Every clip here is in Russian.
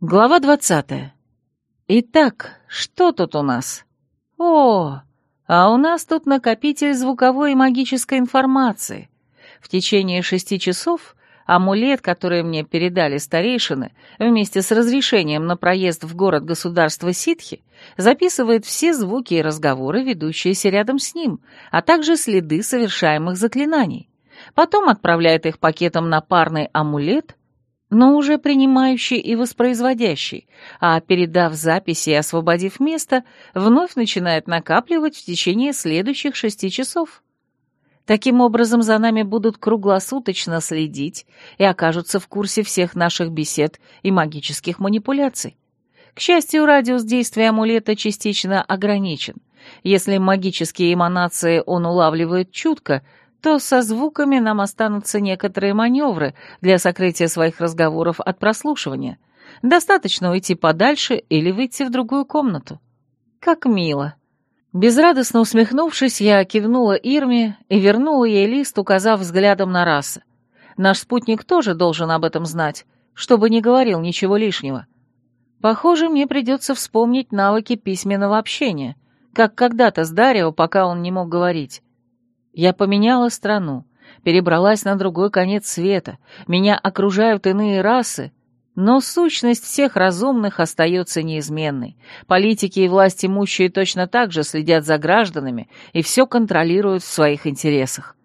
Глава двадцатая. Итак, что тут у нас? О, а у нас тут накопитель звуковой и магической информации. В течение шести часов амулет, который мне передали старейшины, вместе с разрешением на проезд в город-государство Ситхи, записывает все звуки и разговоры, ведущиеся рядом с ним, а также следы совершаемых заклинаний. Потом отправляет их пакетом на парный амулет, но уже принимающий и воспроизводящий, а, передав записи и освободив место, вновь начинает накапливать в течение следующих шести часов. Таким образом, за нами будут круглосуточно следить и окажутся в курсе всех наших бесед и магических манипуляций. К счастью, радиус действия амулета частично ограничен. Если магические эманации он улавливает чутко, то со звуками нам останутся некоторые маневры для сокрытия своих разговоров от прослушивания. Достаточно уйти подальше или выйти в другую комнату. Как мило. Безрадостно усмехнувшись, я кивнула Ирме и вернула ей лист, указав взглядом на расы. Наш спутник тоже должен об этом знать, чтобы не говорил ничего лишнего. Похоже, мне придется вспомнить навыки письменного общения, как когда-то с Дарио, пока он не мог говорить. Я поменяла страну, перебралась на другой конец света, меня окружают иные расы, но сущность всех разумных остается неизменной. Политики и власть имущие точно так же следят за гражданами и все контролируют в своих интересах.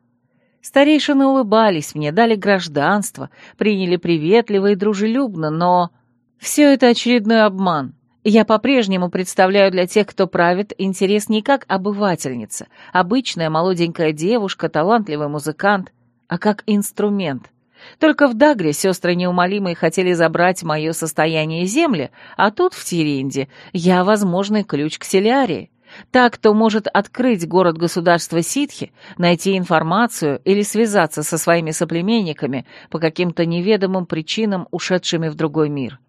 Старейшины улыбались мне, дали гражданство, приняли приветливо и дружелюбно, но... Все это очередной обман. Я по-прежнему представляю для тех, кто правит, интерес не как обывательница, обычная молоденькая девушка, талантливый музыкант, а как инструмент. Только в Дагре сестры неумолимые хотели забрать мое состояние земли, а тут, в Тиринде, я возможный ключ к Селярии. Так, кто может открыть город-государство Ситхи, найти информацию или связаться со своими соплеменниками по каким-то неведомым причинам, ушедшими в другой мир.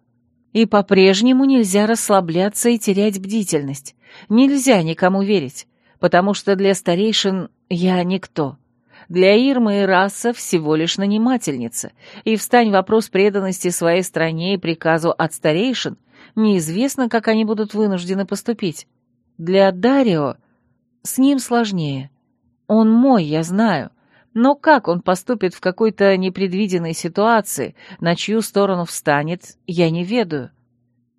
И по-прежнему нельзя расслабляться и терять бдительность. Нельзя никому верить, потому что для старейшин я никто. Для Ирмы и раса всего лишь нанимательница, и встань вопрос преданности своей стране и приказу от старейшин, неизвестно, как они будут вынуждены поступить. Для Дарио с ним сложнее. Он мой, я знаю, но как он поступит в какой-то непредвиденной ситуации, на чью сторону встанет, я не ведаю.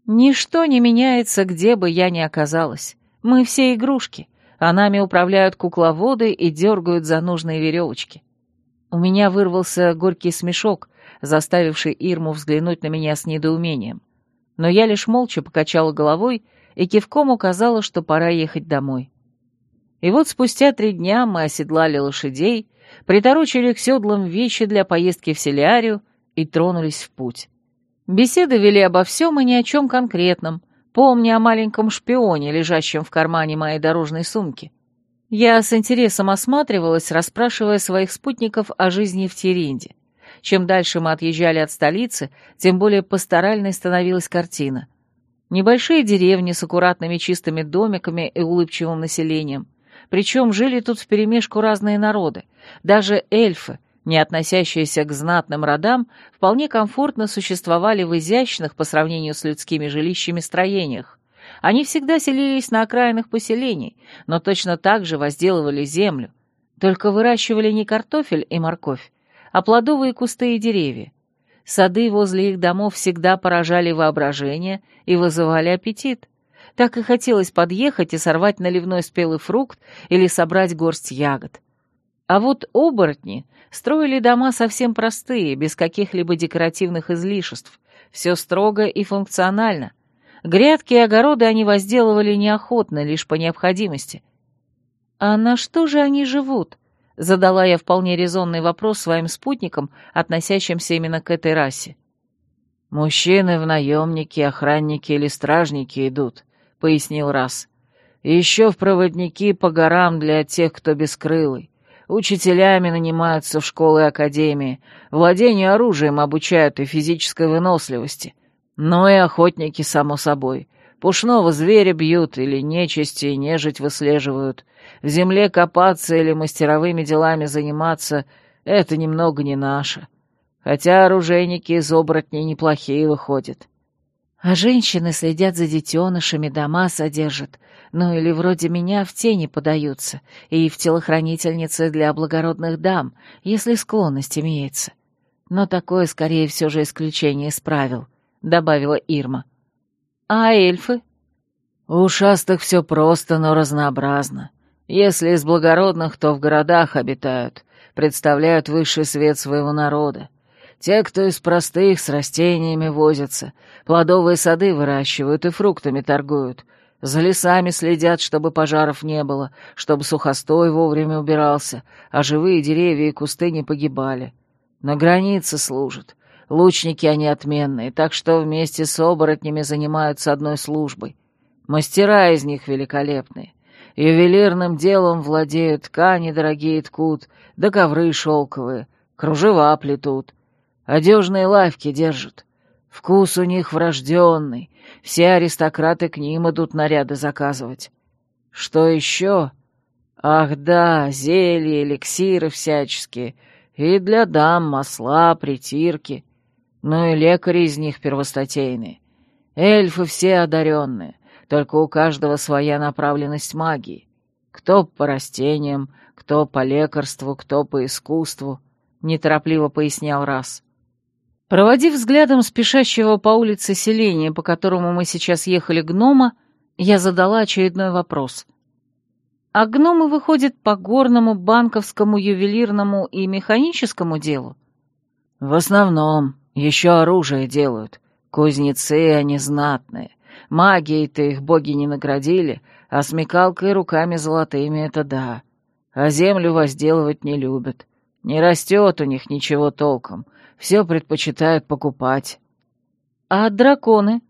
Ничто не меняется, где бы я ни оказалась. Мы все игрушки — а нами управляют кукловоды и дергают за нужные веревочки. У меня вырвался горький смешок, заставивший Ирму взглянуть на меня с недоумением. Но я лишь молча покачала головой и кивком указала, что пора ехать домой. И вот спустя три дня мы оседлали лошадей, приторочили к седлам вещи для поездки в Селиарию и тронулись в путь. Беседы вели обо всем и ни о чем конкретном, помня о маленьком шпионе, лежащем в кармане моей дорожной сумки. Я с интересом осматривалась, расспрашивая своих спутников о жизни в Теринде. Чем дальше мы отъезжали от столицы, тем более пасторальной становилась картина. Небольшие деревни с аккуратными чистыми домиками и улыбчивым населением. Причем жили тут вперемешку разные народы, даже эльфы, не относящиеся к знатным родам, вполне комфортно существовали в изящных по сравнению с людскими жилищами строениях. Они всегда селились на окраинах поселений, но точно так же возделывали землю, только выращивали не картофель и морковь, а плодовые кусты и деревья. Сады возле их домов всегда поражали воображение и вызывали аппетит. Так и хотелось подъехать и сорвать наливной спелый фрукт или собрать горсть ягод. А вот оборотни строили дома совсем простые, без каких-либо декоративных излишеств. Все строго и функционально. Грядки и огороды они возделывали неохотно, лишь по необходимости. «А на что же они живут?» — задала я вполне резонный вопрос своим спутникам, относящимся именно к этой расе. «Мужчины в наемники, охранники или стражники идут», — пояснил Рас. еще в проводники по горам для тех, кто бескрылый. Учителями нанимаются в школы и академии, владению оружием обучают и физической выносливости. Но и охотники, само собой. Пушного зверя бьют или нечисти и нежить выслеживают. В земле копаться или мастеровыми делами заниматься — это немного не наше. Хотя оружейники из оборотней неплохие выходят. А женщины следят за детенышами, дома содержат, ну или вроде меня в тени подаются, и в телохранительницы для благородных дам, если склонность имеется. Но такое, скорее, все же исключение из правил», — добавила Ирма. «А эльфы?» «У ушастых все просто, но разнообразно. Если из благородных, то в городах обитают, представляют высший свет своего народа. Те, кто из простых, с растениями возятся, плодовые сады выращивают и фруктами торгуют, за лесами следят, чтобы пожаров не было, чтобы сухостой вовремя убирался, а живые деревья и кусты не погибали. На границе служат. Лучники они отменные, так что вместе с оборотнями занимаются одной службой. Мастера из них великолепные. Ювелирным делом владеют, ткани дорогие ткут, да ковры шелковые, кружева плетут. Одежные лавки держат. Вкус у них врожденный, все аристократы к ним идут наряды заказывать. Что еще? Ах да, зелья, эликсиры всяческие, и для дам масла, притирки. Ну и лекари из них первостатейные. Эльфы все одаренные, только у каждого своя направленность магии. Кто по растениям, кто по лекарству, кто по искусству, — неторопливо пояснял раз. Проводив взглядом спешащего по улице селения, по которому мы сейчас ехали гнома, я задала очередной вопрос. А гномы выходят по горному, банковскому, ювелирному и механическому делу? В основном. Еще оружие делают. Кузнецы они знатные. Магией-то их боги не наградили, а смекалкой руками золотыми — это да. А землю возделывать не любят. Не растет у них ничего толком — все предпочитают покупать. А драконы?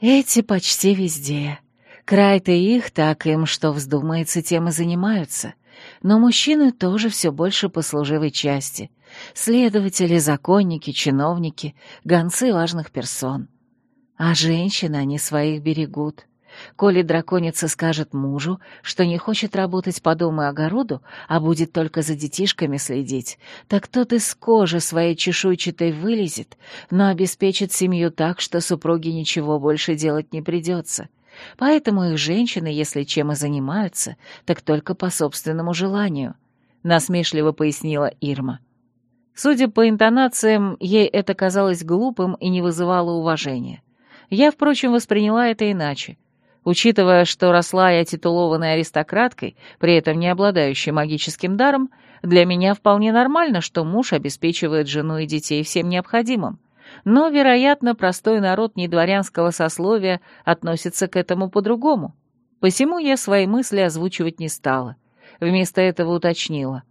Эти почти везде. Край-то их, так им, что вздумается, тем и занимаются. Но мужчины тоже все больше по служивой части. Следователи, законники, чиновники, гонцы важных персон. А женщины они своих берегут. Коли драконица скажет мужу, что не хочет работать по дому и огороду, а будет только за детишками следить, так тот из кожи своей чешуйчатой вылезет, но обеспечит семью так, что супруге ничего больше делать не придется. Поэтому их женщины, если чем и занимаются, так только по собственному желанию», — насмешливо пояснила Ирма. Судя по интонациям, ей это казалось глупым и не вызывало уважения. Я, впрочем, восприняла это иначе — Учитывая, что росла я титулованной аристократкой, при этом не обладающей магическим даром, для меня вполне нормально, что муж обеспечивает жену и детей всем необходимым. Но, вероятно, простой народ недворянского сословия относится к этому по-другому. Посему я свои мысли озвучивать не стала. Вместо этого уточнила.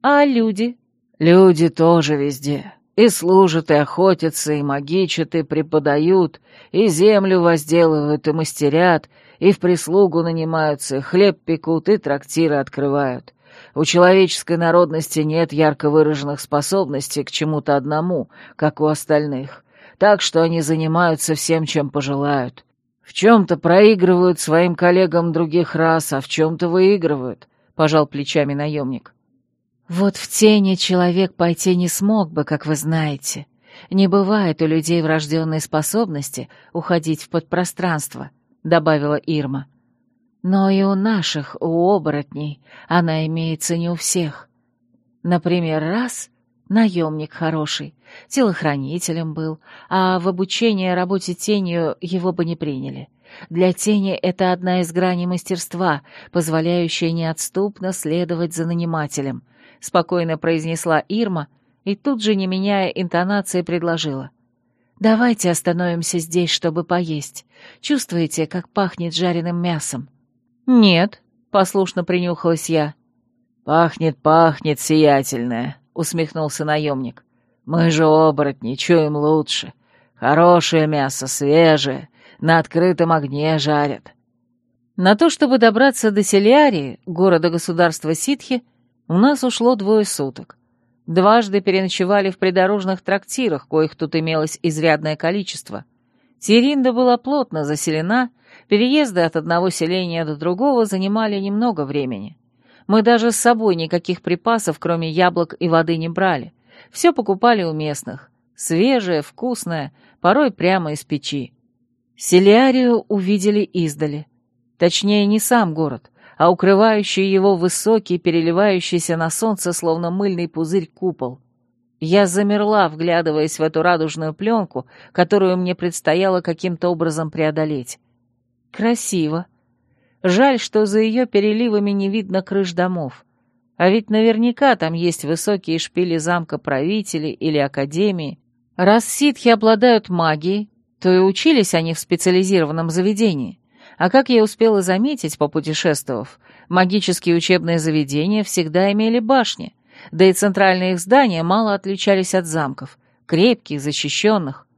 «А люди?» «Люди тоже везде. И служат, и охотятся, и магичат, и преподают, и землю возделывают, и мастерят, и в прислугу нанимаются, и хлеб пекут, и трактиры открывают. У человеческой народности нет ярко выраженных способностей к чему-то одному, как у остальных, так что они занимаются всем, чем пожелают. В чем-то проигрывают своим коллегам других рас, а в чем-то выигрывают, — пожал плечами наемник. Вот в тени человек пойти не смог бы, как вы знаете. Не бывает у людей врожденной способности уходить в подпространство, — добавила Ирма. Но и у наших, у оборотней, она имеется не у всех. Например, раз — наемник хороший, телохранителем был, а в обучение работе тенью его бы не приняли. Для тени это одна из граней мастерства, позволяющая неотступно следовать за нанимателем —— спокойно произнесла Ирма и тут же, не меняя интонации, предложила. «Давайте остановимся здесь, чтобы поесть. Чувствуете, как пахнет жареным мясом?» «Нет», — послушно принюхалась я. «Пахнет, пахнет, сиятельное», — усмехнулся наемник. «Мы же оборотни, чуем лучше. Хорошее мясо, свежее, на открытом огне жарят». На то, чтобы добраться до Селиарии, города-государства Ситхи, у нас ушло двое суток. Дважды переночевали в придорожных трактирах, коих тут имелось изрядное количество. Теринда была плотно заселена, переезды от одного селения до другого занимали немного времени. Мы даже с собой никаких припасов, кроме яблок и воды, не брали. Все покупали у местных. Свежее, вкусное, порой прямо из печи. Селиарию увидели издали. Точнее, не сам город, а укрывающий его высокий, переливающийся на солнце, словно мыльный пузырь купол. Я замерла, вглядываясь в эту радужную пленку, которую мне предстояло каким-то образом преодолеть. Красиво. Жаль, что за ее переливами не видно крыш домов. А ведь наверняка там есть высокие шпили замка правителей или академии. Раз ситхи обладают магией, то и учились они в специализированном заведении. А как я успела заметить, попутешествовав, магические учебные заведения всегда имели башни, да и центральные их здания мало отличались от замков, крепких, защищенных.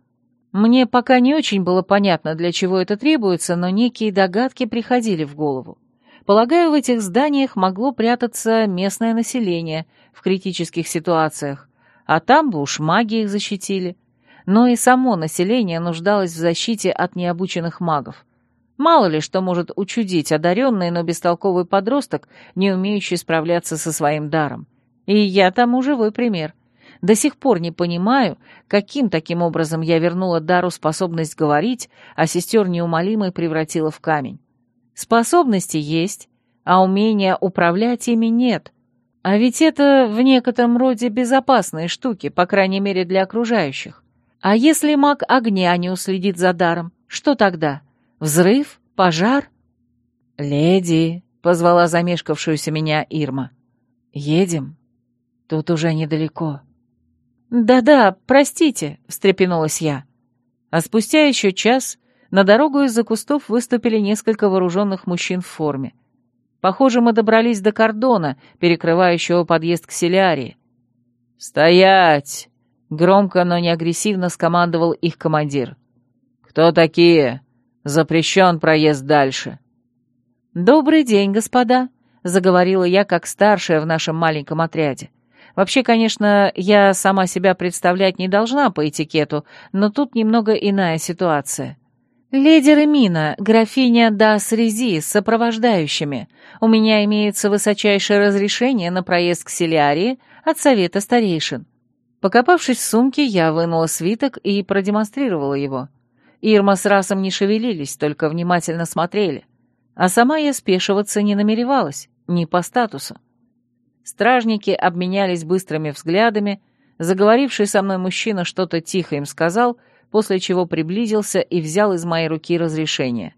Мне пока не очень было понятно, для чего это требуется, но некие догадки приходили в голову. Полагаю, в этих зданиях могло прятаться местное население в критических ситуациях, а там бы уж маги их защитили. Но и само население нуждалось в защите от необученных магов. Мало ли что может учудить одаренный, но бестолковый подросток, не умеющий справляться со своим даром. И я тому живой пример. До сих пор не понимаю, каким таким образом я вернула Дару способность говорить, а сестер неумолимой превратила в камень. Способности есть, а умения управлять ими нет. А ведь это в некотором роде безопасные штуки, по крайней мере для окружающих. А если маг огня не уследит за даром, что тогда? Взрыв? Пожар? «Леди», — позвала замешкавшуюся меня Ирма, — «едем. Тут уже недалеко». «Да-да, простите», — встрепенулась я. А спустя еще час на дорогу из-за кустов выступили несколько вооруженных мужчин в форме. Похоже, мы добрались до кордона, перекрывающего подъезд к селярии. «Стоять!» — громко, но не агрессивно скомандовал их командир. «Кто такие? Запрещен проезд дальше». «Добрый день, господа», — заговорила я как старшая в нашем маленьком отряде. Вообще, конечно, я сама себя представлять не должна по этикету, но тут немного иная ситуация. «Леди Ремина, графиня Дас Рези с сопровождающими. У меня имеется высочайшее разрешение на проезд к Селиарии от Совета Старейшин». Покопавшись в сумке, я вынула свиток и продемонстрировала его. Ирма с Расом не шевелились, только внимательно смотрели. А сама я спешиваться не намеревалась, не по статусу. Стражники обменялись быстрыми взглядами, заговоривший со мной мужчина что-то тихо им сказал — после чего приблизился и взял из моей руки разрешение.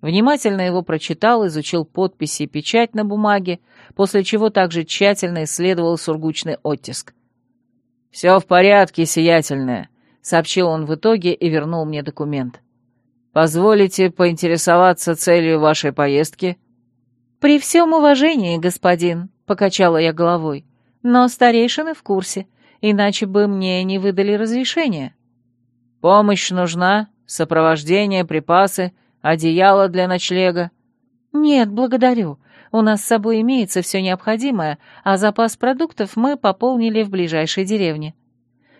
Внимательно его прочитал, изучил подписи и печать на бумаге, после чего также тщательно исследовал сургучный оттиск. «Все в порядке, сиятельная», — сообщил он в итоге и вернул мне документ. «Позволите поинтересоваться целью вашей поездки?» «При всем уважении, господин», — покачала я головой, — «но старейшины в курсе, иначе бы мне не выдали разрешение». «Помощь нужна? Сопровождение, припасы, одеяло для ночлега?» «Нет, благодарю. У нас с собой имеется все необходимое, а запас продуктов мы пополнили в ближайшей деревне».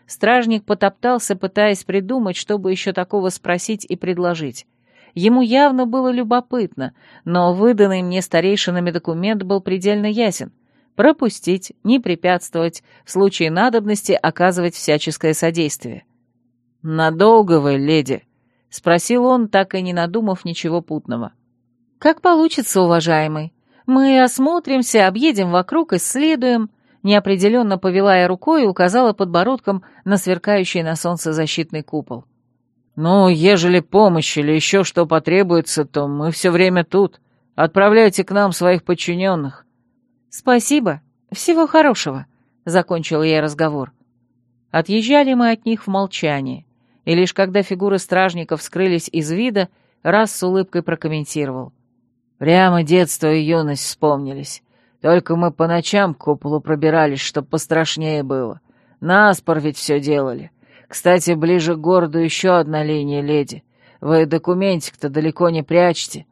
Стражник потоптался, пытаясь придумать, чтобы еще такого спросить и предложить. Ему явно было любопытно, но выданный мне старейшинами документ был предельно ясен. Пропустить, не препятствовать, в случае надобности оказывать всяческое содействие. «Надолго вы, леди?» — спросил он, так и не надумав ничего путного. «Как получится, уважаемый. Мы осмотримся, объедем вокруг, исследуем». Неопределенно повела я рукой и указала подбородком на сверкающий на солнце защитный купол. «Ну, ежели помощь или еще что потребуется, то мы все время тут. Отправляйте к нам своих подчиненных». «Спасибо. Всего хорошего», — закончила я разговор. Отъезжали мы от них в молчании и лишь когда фигуры стражников скрылись из вида, раз с улыбкой прокомментировал. «Прямо детство и юность вспомнились. Только мы по ночам к куполу пробирались, чтоб пострашнее было. Наспор ведь все делали. Кстати, ближе к городу еще одна линия, леди. Вы документик-то далеко не прячьте».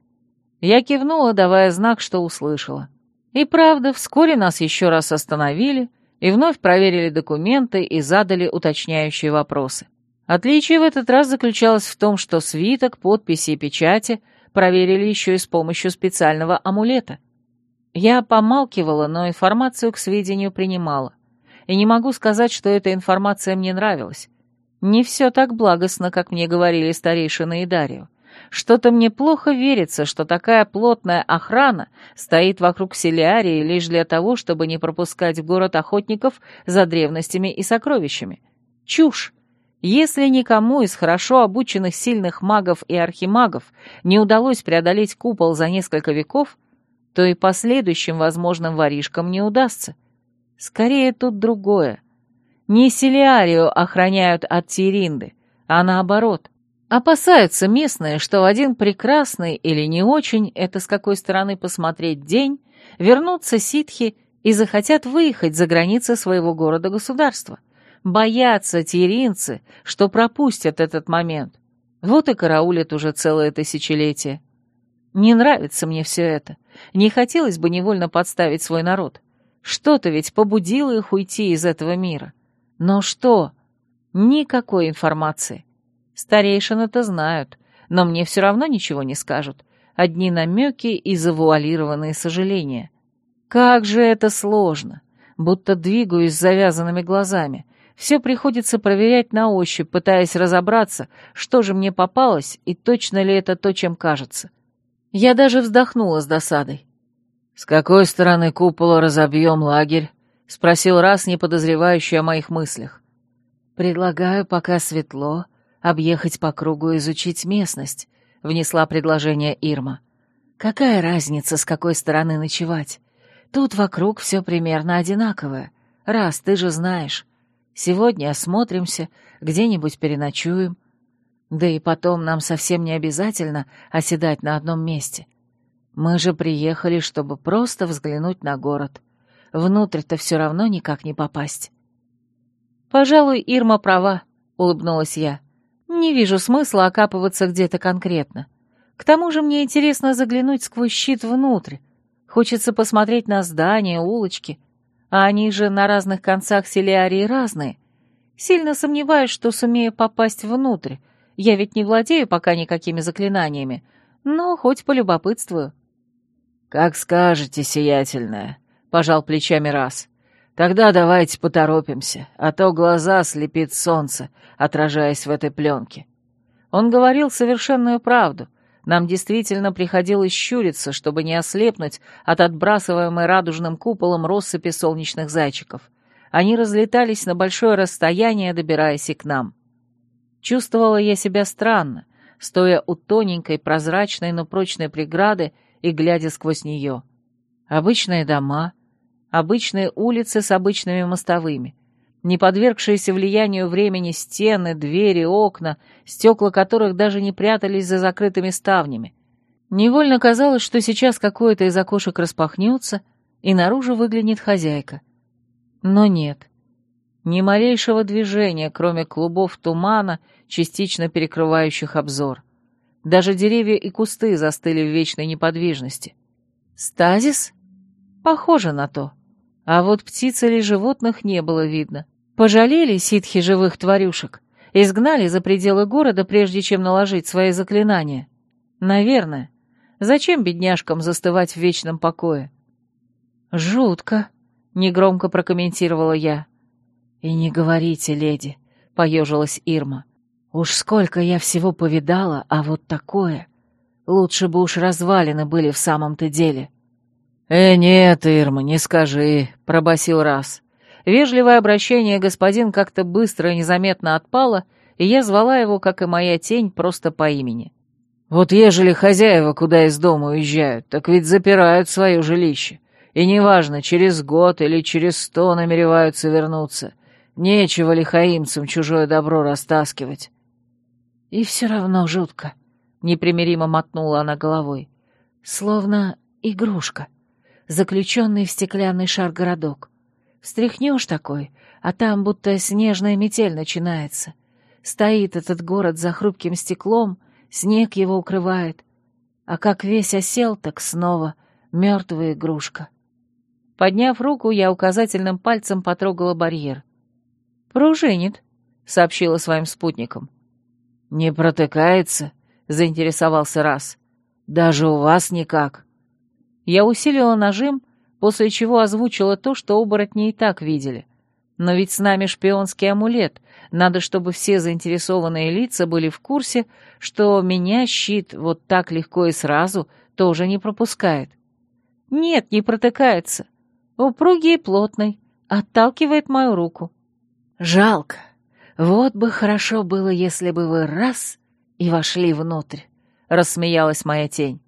Я кивнула, давая знак, что услышала. И правда, вскоре нас еще раз остановили и вновь проверили документы и задали уточняющие вопросы. Отличие в этот раз заключалось в том, что свиток, подписи и печати проверили еще и с помощью специального амулета. Я помалкивала, но информацию к сведению принимала. И не могу сказать, что эта информация мне нравилась. Не все так благостно, как мне говорили старейшины и Дарью. Что-то мне плохо верится, что такая плотная охрана стоит вокруг Селиарии лишь для того, чтобы не пропускать в город охотников за древностями и сокровищами. Чушь! Если никому из хорошо обученных сильных магов и архимагов не удалось преодолеть купол за несколько веков, то и последующим возможным воришкам не удастся. Скорее тут другое. Не Селиарию охраняют от Тиринды, а наоборот. Опасаются местные, что в один прекрасный или не очень, это с какой стороны посмотреть день, вернутся ситхи и захотят выехать за границы своего города-государства. Боятся тиринцы, что пропустят этот момент. Вот и караулят уже целое тысячелетие. Не нравится мне все это. Не хотелось бы невольно подставить свой народ. Что-то ведь побудило их уйти из этого мира. Но что? Никакой информации. Старейшины-то знают, но мне все равно ничего не скажут. Одни намеки и завуалированные сожаления. Как же это сложно! Будто двигаюсь с завязанными глазами. Все приходится проверять на ощупь, пытаясь разобраться, что же мне попалось и точно ли это то, чем кажется. Я даже вздохнула с досадой. «С какой стороны купола разобьем лагерь?» — спросил раз, не подозревающий о моих мыслях. «Предлагаю, пока светло, объехать по кругу и изучить местность», — внесла предложение Ирма. «Какая разница, с какой стороны ночевать? Тут вокруг все примерно одинаковое. Раз, ты же знаешь. Сегодня осмотримся, где-нибудь переночуем. Да и потом нам совсем не обязательно оседать на одном месте. Мы же приехали, чтобы просто взглянуть на город. Внутрь-то все равно никак не попасть». «Пожалуй, Ирма права», — улыбнулась я. Не вижу смысла окапываться где-то конкретно. К тому же мне интересно заглянуть сквозь щит внутрь. Хочется посмотреть на здания, улочки. А они же на разных концах селиарии разные. Сильно сомневаюсь, что сумею попасть внутрь. Я ведь не владею пока никакими заклинаниями, но хоть полюбопытствую. «Как скажете, сиятельная», — пожал плечами раз. Тогда давайте поторопимся, а то глаза слепит солнце, отражаясь в этой пленке. Он говорил совершенную правду. Нам действительно приходилось щуриться, чтобы не ослепнуть от отбрасываемой радужным куполом россыпи солнечных зайчиков. Они разлетались на большое расстояние, добираясь и к нам. Чувствовала я себя странно, стоя у тоненькой, прозрачной, но прочной преграды и глядя сквозь нее. Обычные дома — обычные улицы с обычными мостовыми, не подвергшиеся влиянию времени стены, двери, окна, стекла которых даже не прятались за закрытыми ставнями. Невольно казалось, что сейчас какое-то из окошек распахнется, и наружу выглянет хозяйка. Но нет. Ни малейшего движения, кроме клубов тумана, частично перекрывающих обзор. Даже деревья и кусты застыли в вечной неподвижности. Стазис? Похоже на то. А вот птиц или животных не было видно. Пожалели ситхи живых тварюшек, изгнали за пределы города, прежде чем наложить свои заклинания. Наверное. Зачем бедняжкам застывать в вечном покое? «Жутко», — негромко прокомментировала я. «И не говорите, леди», — поежилась Ирма. «Уж сколько я всего повидала, а вот такое. Лучше бы уж развалины были в самом-то деле». «Э, нет, Ирма, не скажи», — пробасил раз. Вежливое обращение господин как-то быстро и незаметно отпало, и я звала его, как и моя тень, просто по имени. «Вот ежели хозяева куда из дома уезжают, так ведь запирают свое жилище. И неважно, через год или через сто намереваются вернуться. Нечего лихаимцам чужое добро растаскивать». «И все равно жутко», — непримиримо мотнула она головой. «Словно игрушка» заключенный в стеклянный шар городок. Встряхнешь такой, а там будто снежная метель начинается. Стоит этот город за хрупким стеклом, снег его укрывает. А как весь осел, так снова мертвая игрушка. Подняв руку, я указательным пальцем потрогала барьер. «Пружинит», — сообщила своим спутникам. «Не протыкается?» — заинтересовался раз. «Даже у вас никак». Я усилила нажим, после чего озвучила то, что оборотни и так видели. Но ведь с нами шпионский амулет. Надо, чтобы все заинтересованные лица были в курсе, что меня щит вот так легко и сразу тоже не пропускает. Нет, не протыкается. Упругий и плотный. Отталкивает мою руку. Жалко. Вот бы хорошо было, если бы вы раз и вошли внутрь, рассмеялась моя тень.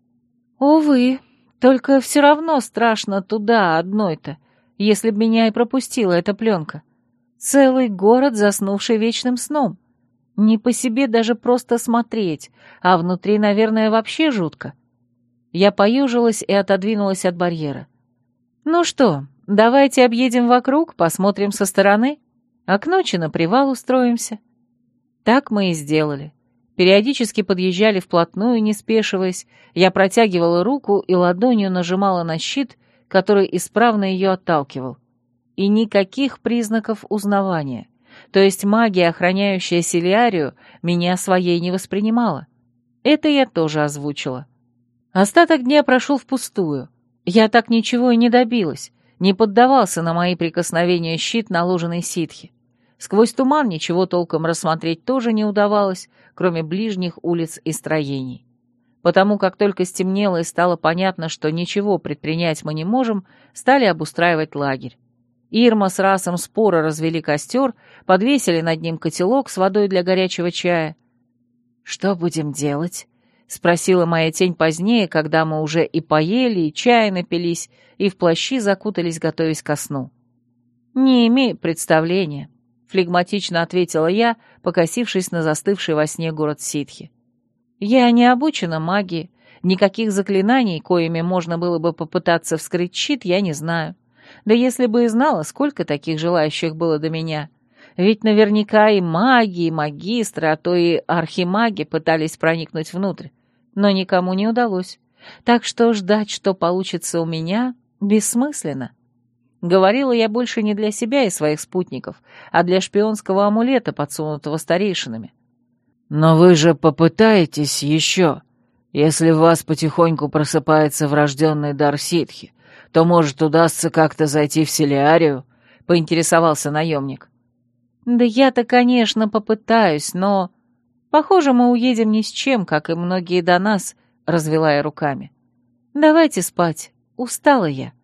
Увы, только все равно страшно туда одной-то, если б меня и пропустила эта пленка. Целый город, заснувший вечным сном. Не по себе даже просто смотреть, а внутри, наверное, вообще жутко. Я поюжилась и отодвинулась от барьера. «Ну что, давайте объедем вокруг, посмотрим со стороны, а к ночи на привал устроимся». Так мы и сделали. Периодически подъезжали вплотную, не спешиваясь, я протягивала руку и ладонью нажимала на щит, который исправно ее отталкивал. И никаких признаков узнавания. То есть магия, охраняющая Селиарию, меня своей не воспринимала. Это я тоже озвучила. Остаток дня прошел впустую. Я так ничего и не добилась, не поддавался на мои прикосновения щит, наложенный ситхи. Сквозь туман ничего толком рассмотреть тоже не удавалось, кроме ближних улиц и строений. Потому как только стемнело и стало понятно, что ничего предпринять мы не можем, стали обустраивать лагерь. Ирма с Расом споро развели костер, подвесили над ним котелок с водой для горячего чая. «Что будем делать?» — спросила моя тень позднее, когда мы уже и поели, и чай напились, и в плащи закутались, готовясь ко сну. «Не имею представления», — флегматично ответила я, покосившись на застывший во сне город ситхи. «Я не обучена магии, никаких заклинаний, коими можно было бы попытаться вскрыть щит, я не знаю. Да если бы и знала, сколько таких желающих было до меня. Ведь наверняка и маги, и магистры, а то и архимаги пытались проникнуть внутрь, но никому не удалось. Так что ждать, что получится у меня, бессмысленно. Говорила я больше не для себя и своих спутников, а для шпионского амулета, подсунутого старейшинами. «Но вы же попытаетесь еще. Если в вас потихоньку просыпается врожденный дар ситхи, то, может, удастся как-то зайти в Селиарию?» — поинтересовался наемник. «Да я-то, конечно, попытаюсь, но...» «Похоже, мы уедем ни с чем, как и многие до нас», — развела я руками. «Давайте спать. Устала я».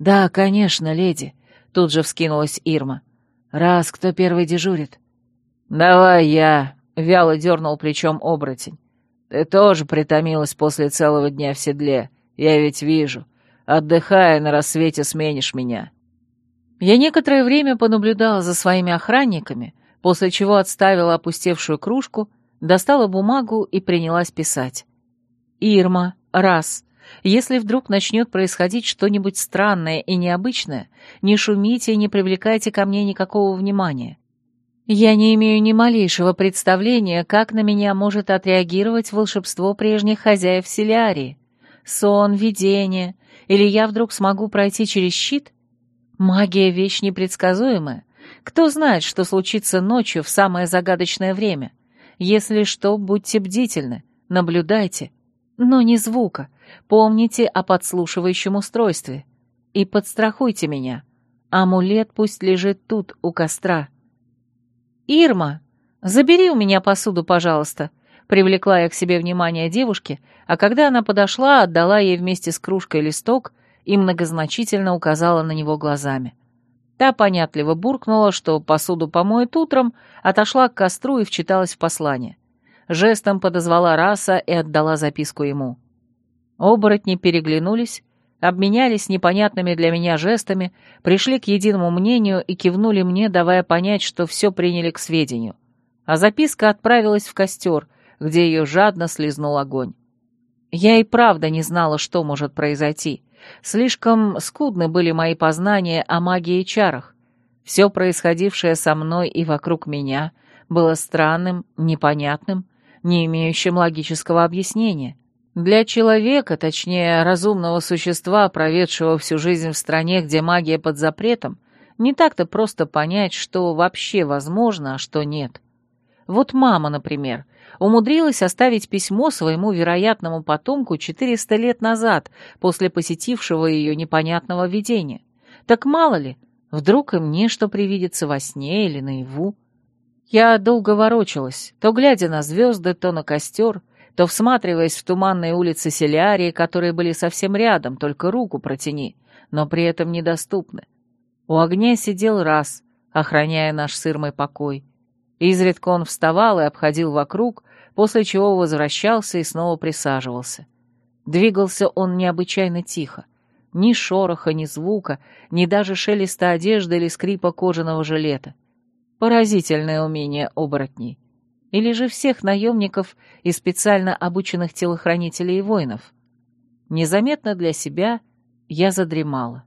«Да, конечно, леди», — тут же вскинулась Ирма. «Раз, кто первый дежурит?» «Давай я», — вяло дернул плечом оборотень. «Ты тоже притомилась после целого дня в седле, я ведь вижу. Отдыхая, на рассвете сменишь меня». Я некоторое время понаблюдала за своими охранниками, после чего отставила опустевшую кружку, достала бумагу и принялась писать. «Ирма, раз. Если вдруг начнет происходить что-нибудь странное и необычное, не шумите и не привлекайте ко мне никакого внимания. Я не имею ни малейшего представления, как на меня может отреагировать волшебство прежних хозяев Селиарии. Сон, видение, или я вдруг смогу пройти через щит — Магия — вещь непредсказуемая. Кто знает, что случится ночью в самое загадочное время? Если что, будьте бдительны, наблюдайте. Но не звука. Помните о подслушивающем устройстве. И подстрахуйте меня. Амулет пусть лежит тут, у костра. «Ирма, забери у меня посуду, пожалуйста», — привлекла я к себе внимание девушки, а когда она подошла, отдала ей вместе с кружкой листок, и многозначительно указала на него глазами. Та понятливо буркнула, что посуду помоет утром, отошла к костру и вчиталась в послание. Жестом подозвала раса и отдала записку ему. Оборотни переглянулись, обменялись непонятными для меня жестами, пришли к единому мнению и кивнули мне, давая понять, что все приняли к сведению. А записка отправилась в костер, где ее жадно слезнул огонь. Я и правда не знала, что может произойти — Слишком скудны были мои познания о магии и чарах. Все происходившее со мной и вокруг меня было странным, непонятным, не имеющим логического объяснения. Для человека, точнее, разумного существа, проведшего всю жизнь в стране, где магия под запретом, не так-то просто понять, что вообще возможно, а что нет. Вот мама, например, умудрилась оставить письмо своему вероятному потомку 400 лет назад, после посетившего ее непонятного видения. Так мало ли, Вдруг и мне что привидится во сне или наяву. Я долго ворочалась, то глядя на звезды, то на костер, то всматриваясь в туманные улицы Селярии, которые были совсем рядом, только руку протяни, но при этом недоступны. У огня сидел раз, охраняя наш сырмый покой. Изредка он вставал и обходил вокруг, после чего возвращался и снова присаживался. Двигался он необычайно тихо. Ни шороха, ни звука, ни даже шелеста одежды или скрипа кожаного жилета. Поразительное умение оборотней. Или же всех наемников и специально обученных телохранителей и воинов. Незаметно для себя я задремала.